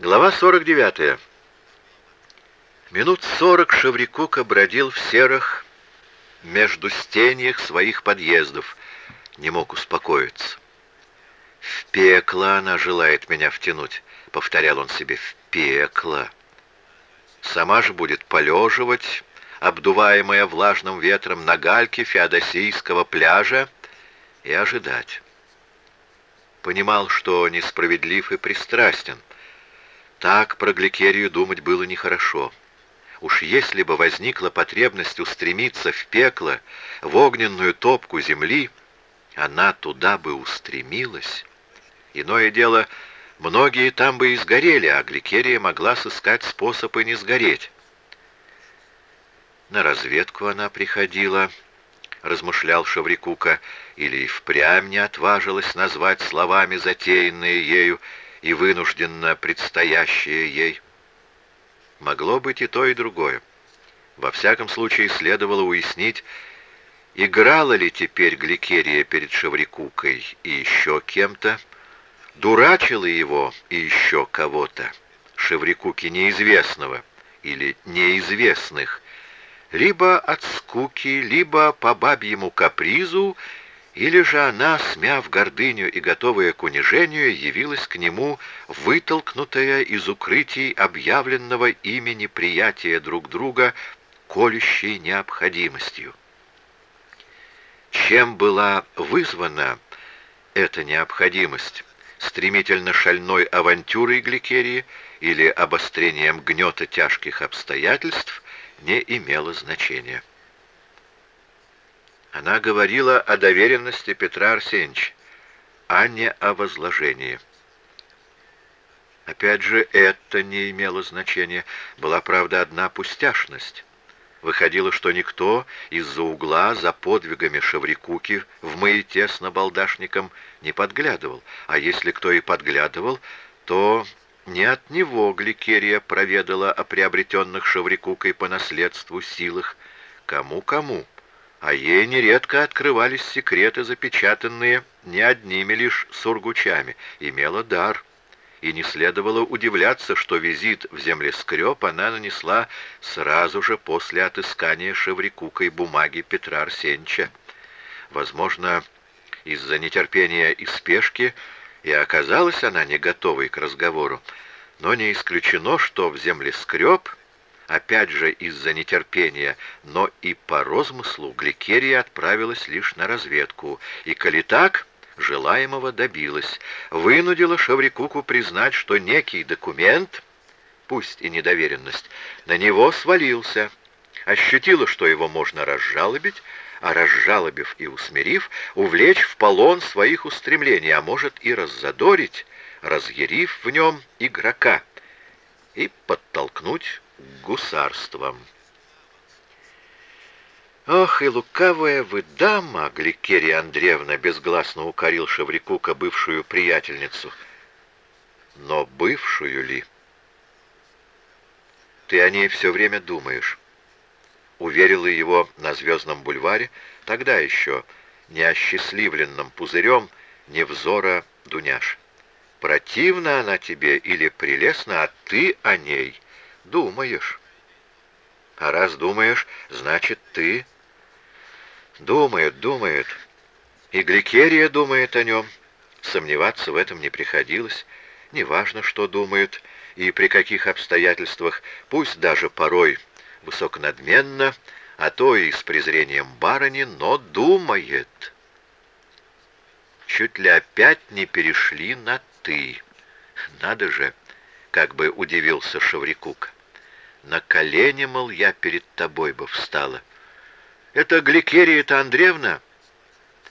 Глава 49. Минут сорок Шеврикука бродил в серых между стеньях своих подъездов, не мог успокоиться. «В пекло она желает меня втянуть», — повторял он себе, — «в пекло». Сама же будет полеживать, обдуваемая влажным ветром на гальке Феодосийского пляжа, и ожидать. Понимал, что несправедлив и пристрастен — так про Гликерию думать было нехорошо. Уж если бы возникла потребность устремиться в пекло, в огненную топку земли, она туда бы устремилась. Иное дело, многие там бы и сгорели, а Гликерия могла сыскать способ и не сгореть. На разведку она приходила, размышлял Шаврикука, или впрямь не отважилась назвать словами затеянные ею и вынужденно предстоящее ей. Могло быть и то, и другое. Во всяком случае, следовало уяснить, играла ли теперь Гликерия перед Шаврикукой и еще кем-то, дурачила его и еще кого-то, Шеврикуки неизвестного или неизвестных, либо от скуки, либо по бабьему капризу или же она, смяв гордыню и готовая к унижению, явилась к нему, вытолкнутая из укрытий объявленного имени приятия друг друга колющей необходимостью. Чем была вызвана эта необходимость? Стремительно шальной авантюрой Гликерии или обострением гнета тяжких обстоятельств не имело значения. Она говорила о доверенности Петра Арсеньевича, а не о возложении. Опять же, это не имело значения. Была, правда, одна пустяшность. Выходило, что никто из-за угла за подвигами Шаврикуки в маяте с набалдашником не подглядывал. А если кто и подглядывал, то не от него Гликерия проведала о приобретенных Шаврикукой по наследству силах. Кому-кому? А ей нередко открывались секреты, запечатанные не одними лишь сургучами, имела дар. И не следовало удивляться, что визит в землескреб она нанесла сразу же после отыскания шеврикукой бумаги Петра Арсеньевича. Возможно, из-за нетерпения и спешки и оказалась она не готовой к разговору, но не исключено, что в землескреб Опять же из-за нетерпения, но и по розмыслу Гликерия отправилась лишь на разведку, и, коли так, желаемого добилась, вынудила Шаврикуку признать, что некий документ, пусть и недоверенность, на него свалился, ощутила, что его можно разжалобить, а разжалобив и усмирив, увлечь в полон своих устремлений, а может и раззадорить, разъярив в нем игрока и подтолкнуть гусарством. «Ох, и лукавая вы дама!» — Гликерия Андреевна безгласно укорил Шаврикука, бывшую приятельницу. «Но бывшую ли?» «Ты о ней все время думаешь», — уверила его на Звездном бульваре, тогда еще не осчастливленным пузырем невзора Дуняш. «Противна она тебе или прелестна, а ты о ней Думаешь. А раз думаешь, значит, ты... Думает, думает. И Гликерия думает о нем. Сомневаться в этом не приходилось. Неважно, что думает и при каких обстоятельствах, пусть даже порой высоконадменно, а то и с презрением барыни, но думает. Чуть ли опять не перешли на «ты». Надо же, как бы удивился Шаврикук. На колени, мол, я перед тобой бы встала. Это Гликерия-то Андреевна?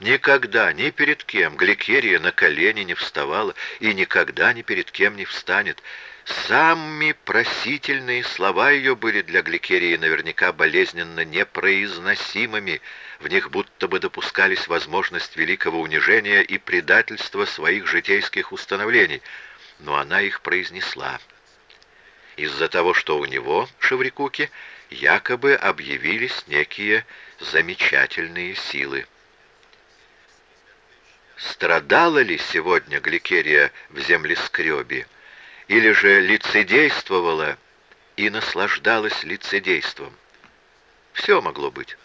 Никогда, ни перед кем Гликерия на колени не вставала и никогда ни перед кем не встанет. Самые просительные слова ее были для Гликерии наверняка болезненно непроизносимыми. В них будто бы допускались возможность великого унижения и предательства своих житейских установлений. Но она их произнесла из-за того, что у него, Шеврикуки, якобы объявились некие замечательные силы. Страдала ли сегодня Гликерия в землескребе, или же лицедействовала и наслаждалась лицедейством. Все могло быть.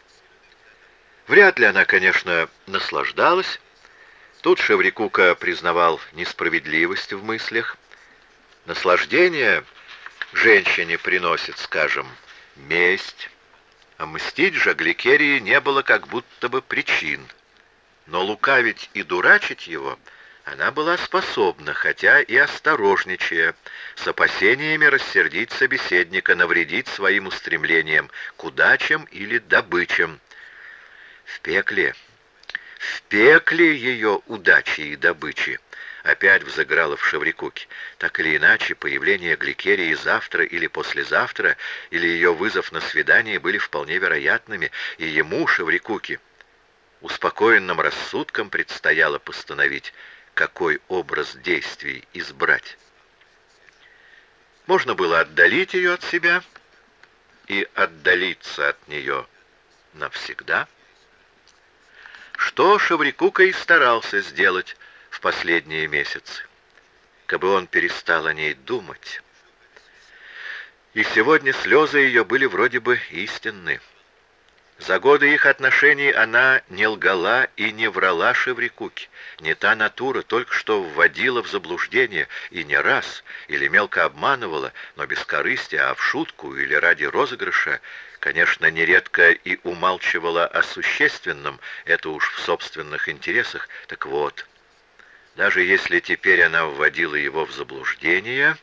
Вряд ли она, конечно, наслаждалась. Тут Шеврикука признавал несправедливость в мыслях. Наслаждение женщине приносит, скажем, месть, а мстить же Гликерии не было как будто бы причин. Но лукавить и дурачить его она была способна, хотя и осторожничая, с опасениями рассердить собеседника, навредить своим устремлениям к удачам или добычам. В пекле, в пекле ее удачи и добычи опять взыграла в Шеврикуке. Так или иначе, появление Гликерии завтра или послезавтра, или ее вызов на свидание были вполне вероятными, и ему, Шеврикуке, успокоенным рассудком предстояло постановить, какой образ действий избрать. Можно было отдалить ее от себя и отдалиться от нее навсегда. Что Шеврикука и старался сделать, в последние месяцы, кабы он перестал о ней думать. И сегодня слезы ее были вроде бы истинны. За годы их отношений она не лгала и не врала Шеврикуке. Не та натура только что вводила в заблуждение и не раз, или мелко обманывала, но без корысти, а в шутку или ради розыгрыша, конечно, нередко и умалчивала о существенном, это уж в собственных интересах. Так вот, даже если теперь она вводила его в заблуждение,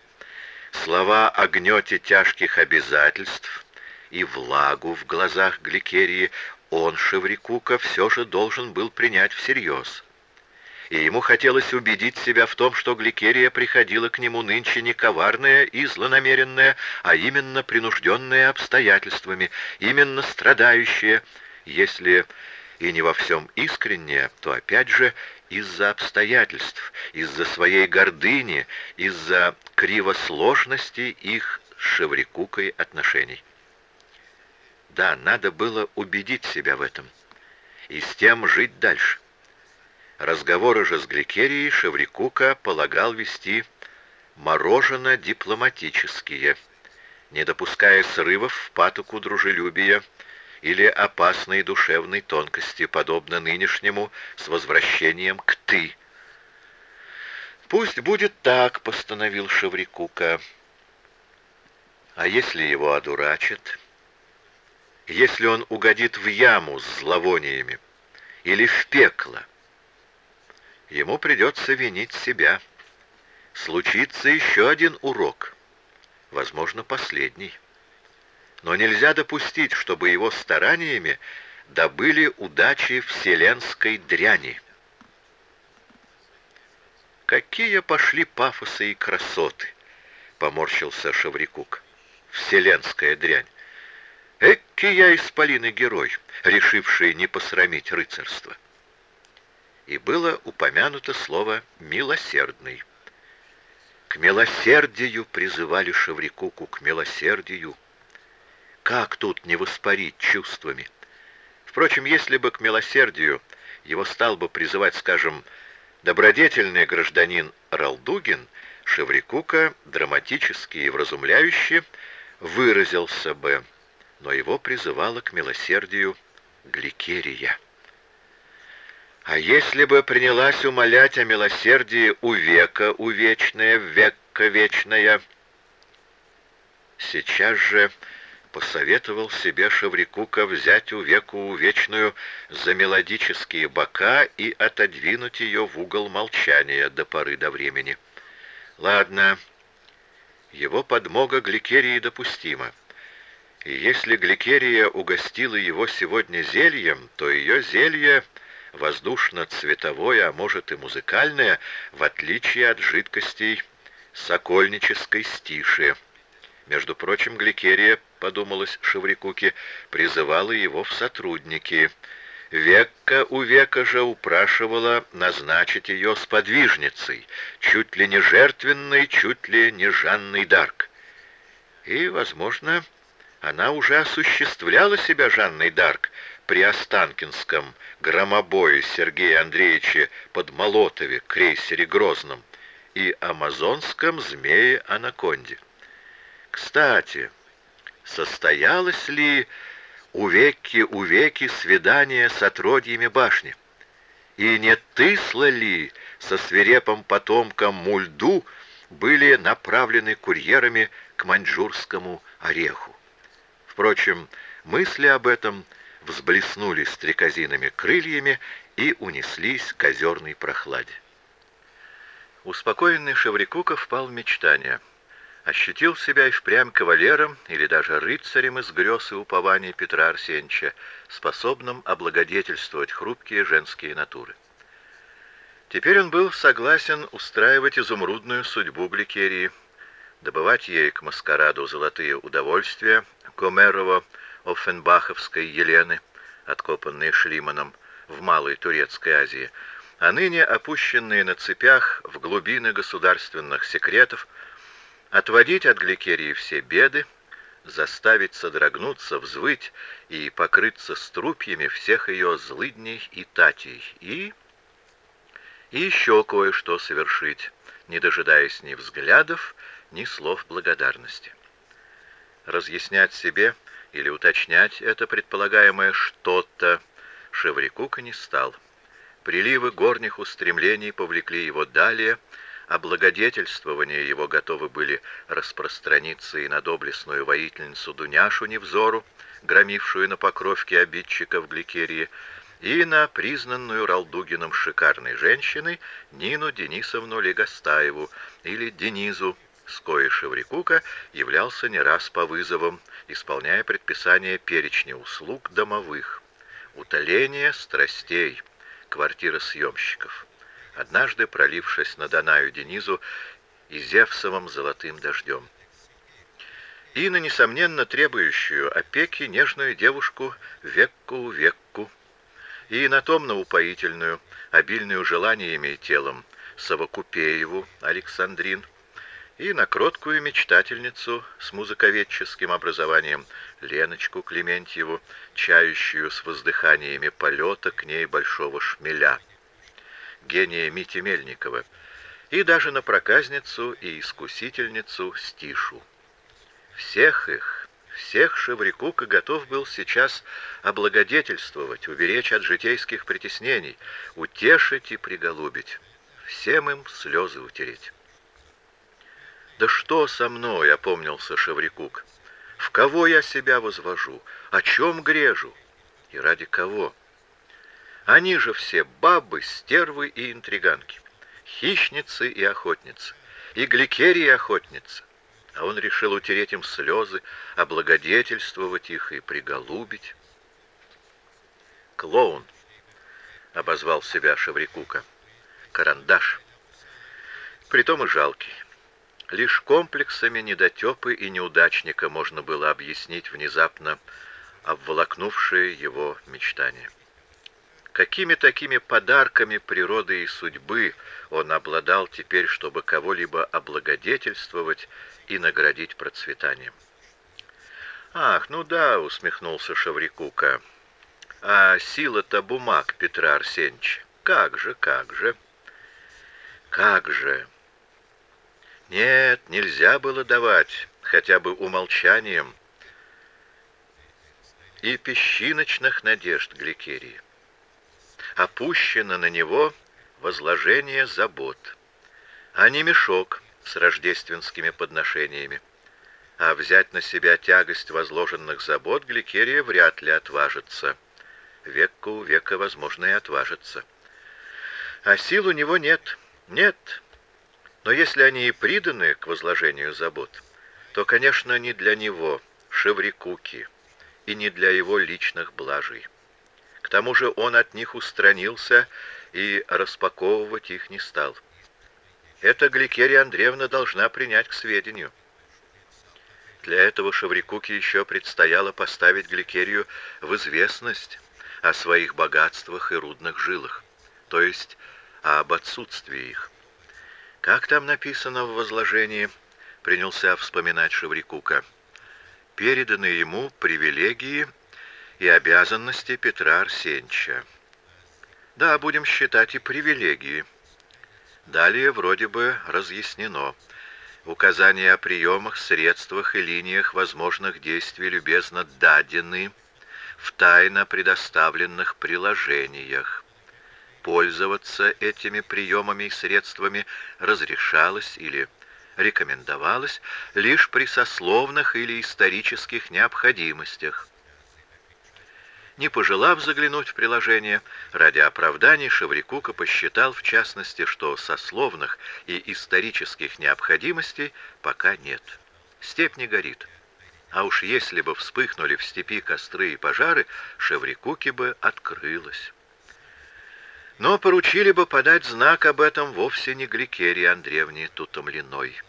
слова о гнете тяжких обязательств и влагу в глазах Гликерии он, Шеврикука, все же должен был принять всерьез. И ему хотелось убедить себя в том, что Гликерия приходила к нему нынче не коварная и злонамеренная, а именно принужденная обстоятельствами, именно страдающая, если и не во всем искренняя, то опять же из-за обстоятельств, из-за своей гордыни, из-за кривосложности их с Шеврикукой отношений. Да, надо было убедить себя в этом и с тем жить дальше. Разговоры же с Гликерией Шеврикука полагал вести морожено-дипломатические, не допуская срывов в патоку дружелюбия, или опасной душевной тонкости, подобно нынешнему с возвращением к «ты». «Пусть будет так», — постановил Шеврикука. «А если его одурачат? Если он угодит в яму с зловониями или в пекло? Ему придется винить себя. Случится еще один урок, возможно, последний» но нельзя допустить, чтобы его стараниями добыли удачи вселенской дряни. «Какие пошли пафосы и красоты!» — поморщился Шаврикук. «Вселенская дрянь! Экки я исполиный герой, решивший не посрамить рыцарство!» И было упомянуто слово «милосердный». К милосердию призывали Шаврикуку, к милосердию — как тут не воспарить чувствами? Впрочем, если бы к милосердию его стал бы призывать, скажем, добродетельный гражданин Ралдугин, Шеврикука драматически и вразумляюще выразился бы, но его призывала к милосердию Гликерия. А если бы принялась умолять о милосердии у века увечная, века вечная, сейчас же посоветовал себе Шаврикука взять у веку вечную за мелодические бока и отодвинуть ее в угол молчания до поры до времени. Ладно, его подмога Гликерии допустима. И если Гликерия угостила его сегодня зельем, то ее зелье воздушно-цветовое, а может и музыкальное, в отличие от жидкостей сокольнической стиши. Между прочим, Гликерия подумалось Шеврикуке, призывала его в сотрудники. Векка у века же упрашивала назначить ее сподвижницей, чуть ли не жертвенной, чуть ли не Жанной Дарк. И, возможно, она уже осуществляла себя Жанной Дарк при Останкинском громобое Сергея Андреевича под Молотове, крейсере Грозном, и амазонском змее-анаконде. Кстати, состоялось ли у веки у веки свидание с отродьями башни? И не тысло ли со свирепым потомком Мульду были направлены курьерами к маньчжурскому ореху? Впрочем, мысли об этом взблеснули стрекозиными крыльями и унеслись к озерной прохладе. Успокоенный Шеврикука впал в мечтание. Ощутил себя и впрямь кавалером или даже рыцарем из грез и упований Петра Арсеньевича, способным облагодетельствовать хрупкие женские натуры. Теперь он был согласен устраивать изумрудную судьбу Гликерии, добывать ей к маскараду золотые удовольствия Гомерово-Оффенбаховской Елены, откопанные Шлиманом в Малой Турецкой Азии, а ныне опущенные на цепях в глубины государственных секретов, отводить от Гликерии все беды, заставить содрогнуться, взвыть и покрыться струпьями всех ее злыдней и татей, и и еще кое-что совершить, не дожидаясь ни взглядов, ни слов благодарности. Разъяснять себе или уточнять это предполагаемое что-то Шеврикука не стал. Приливы горних устремлений повлекли его далее, а благодетельствования его готовы были распространиться и на доблестную воительницу Дуняшу Невзору, громившую на покровке обидчиков Гликерии, и на признанную Ралдугином шикарной женщиной Нину Денисовну Легостаеву или Денизу, с Шеврикука являлся не раз по вызовам, исполняя предписания перечня услуг домовых, утоление страстей, квартира съемщиков, однажды пролившись на Данаю Денизу и Зевсовым золотым дождем. И на, несомненно, требующую опеки нежную девушку Векку-Векку, и на томно-упоительную, обильную желаниями и телом Савокупееву Александрин, и на кроткую мечтательницу с музыковедческим образованием Леночку Клементьеву, чающую с воздыханиями полета к ней большого шмеля, гения Мити Мельникова, и даже на проказницу и искусительницу Стишу. Всех их всех Шеврикука готов был сейчас облагодетельствовать, уберечь от житейских притеснений, утешить и приголубить, всем им слезы утереть. «Да что со мной?» — опомнился Шеврикук. «В кого я себя возвожу? О чем грежу? И ради кого? Они же все бабы, стервы и интриганки, хищницы и охотницы, и гликерии охотницы а он решил утереть им слезы, облагодетельствовать их и приголубить. «Клоун!» — обозвал себя Шеврикука. «Карандаш!» Притом и жалкий. Лишь комплексами недотепы и неудачника можно было объяснить внезапно обволокнувшие его мечтания. Какими такими подарками природы и судьбы он обладал теперь, чтобы кого-либо облагодетельствовать и наградить процветанием? «Ах, ну да», — усмехнулся Шаврикука. «А сила-то бумаг Петра Арсеньевича? Как же, как же?» «Как же?» «Нет, нельзя было давать, хотя бы умолчанием, и песчиночных надежд Гликерии опущено на него возложение забот, а не мешок с рождественскими подношениями. А взять на себя тягость возложенных забот Гликерия вряд ли отважится. Века у века, возможно, и отважится. А сил у него нет. Нет. Но если они и приданы к возложению забот, то, конечно, не для него, Шеврикуки, и не для его личных блажей. К тому же он от них устранился и распаковывать их не стал. Это Гликерия Андреевна должна принять к сведению. Для этого Шаврикуке еще предстояло поставить Гликерию в известность о своих богатствах и рудных жилах, то есть об отсутствии их. Как там написано в возложении, принялся вспоминать Шаврикука, переданы ему привилегии и обязанности Петра Арсеньевича. Да, будем считать и привилегии. Далее вроде бы разъяснено. Указания о приемах, средствах и линиях возможных действий любезно дадены в тайно предоставленных приложениях. Пользоваться этими приемами и средствами разрешалось или рекомендовалось лишь при сословных или исторических необходимостях. Не пожелав заглянуть в приложение, ради оправданий Шеврикука посчитал, в частности, что сословных и исторических необходимостей пока нет. Степь не горит. А уж если бы вспыхнули в степи костры и пожары, Шеврикуке бы открылось. Но поручили бы подать знак об этом вовсе не Гликерии Андреевне Тутомлиной.